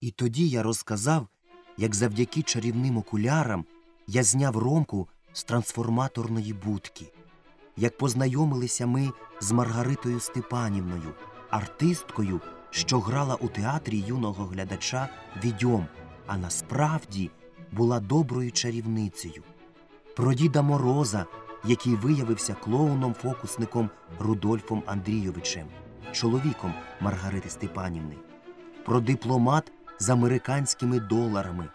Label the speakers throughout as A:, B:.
A: І тоді я розказав, як завдяки чарівним окулярам я зняв ромку з трансформаторної будки, як познайомилися ми з Маргаритою Степанівною, артисткою, що грала у театрі юного глядача відьом, а насправді була доброю чарівницею. Про Діда Мороза, який виявився клоуном-фокусником Рудольфом Андрійовичем, чоловіком Маргарити Степанівни, про дипломат з американськими доларами,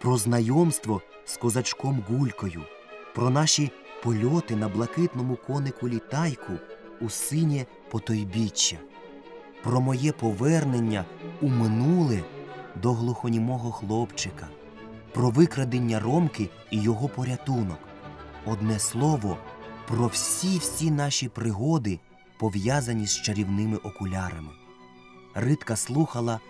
A: про знайомство з козачком Гулькою, про наші польоти на блакитному конику літайку у синє потойбіччя, про моє повернення у минуле до глухонімого хлопчика, про викрадення Ромки і його порятунок. Одне слово, про всі-всі наші пригоди, пов'язані з чарівними окулярами. Ритка слухала,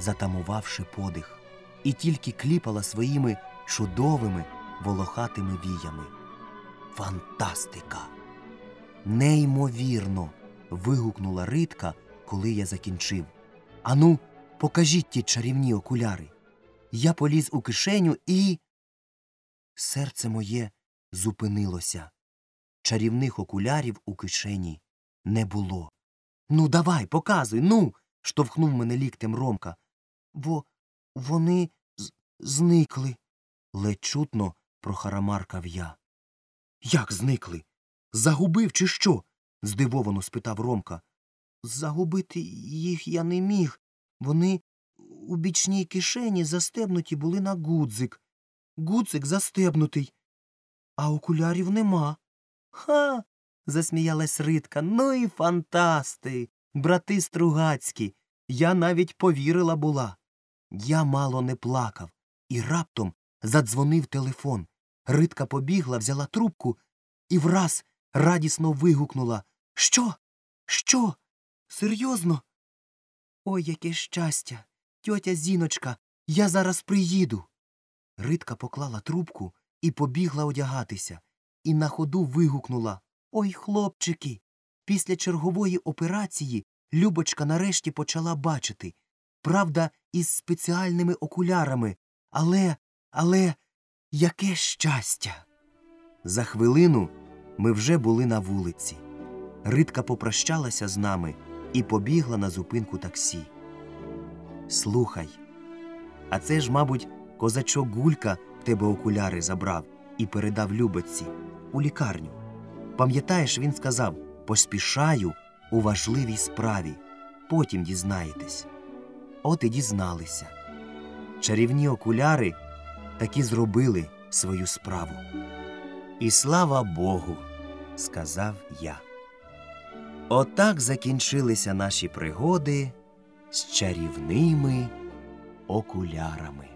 A: затамувавши подих, і тільки кліпала своїми чудовими волохатими віями. Фантастика! Неймовірно. вигукнула Ритка, коли я закінчив. Ану, покажіть ті чарівні окуляри. Я поліз у кишеню і. Серце моє зупинилося. Чарівних окулярів у кишені не було. Ну, давай, показуй, ну. штовхнув мене ліктем Ромка. Бо вони зникли. ледь чутно прохарамаркав я. Як зникли? Загубив, чи що? здивовано спитав Ромка. Загубити їх я не міг. Вони у бічній кишені застебнуті були на гудзик. Гудзик застебнутий, а окулярів нема. Ха. засміялась Ритка. Ну і фантасти. Брати Стругацькі. Я навіть повірила була. Я мало не плакав, і раптом задзвонив телефон. Ритка побігла, взяла трубку і враз радісно вигукнула Що? Що? Серйозно? Ой, яке щастя. Тьотя Зіночка, я зараз приїду. Ритка поклала трубку і побігла одягатися, і на ходу вигукнула Ой, хлопчики. Після чергової операції Любочка нарешті почала бачити. Правда, із спеціальними окулярами. Але, але, яке щастя. За хвилину ми вже були на вулиці. Ритка попрощалася з нами і побігла на зупинку таксі. Слухай, а це ж, мабуть, козачок Гулька в тебе окуляри забрав і передав Любочці у лікарню. Пам'ятаєш, він сказав поспішаю у важливій справі, потім дізнаєтесь. От і дізналися. Чарівні окуляри таки зробили свою справу. І слава Богу, сказав я. Отак закінчилися наші пригоди з чарівними окулярами.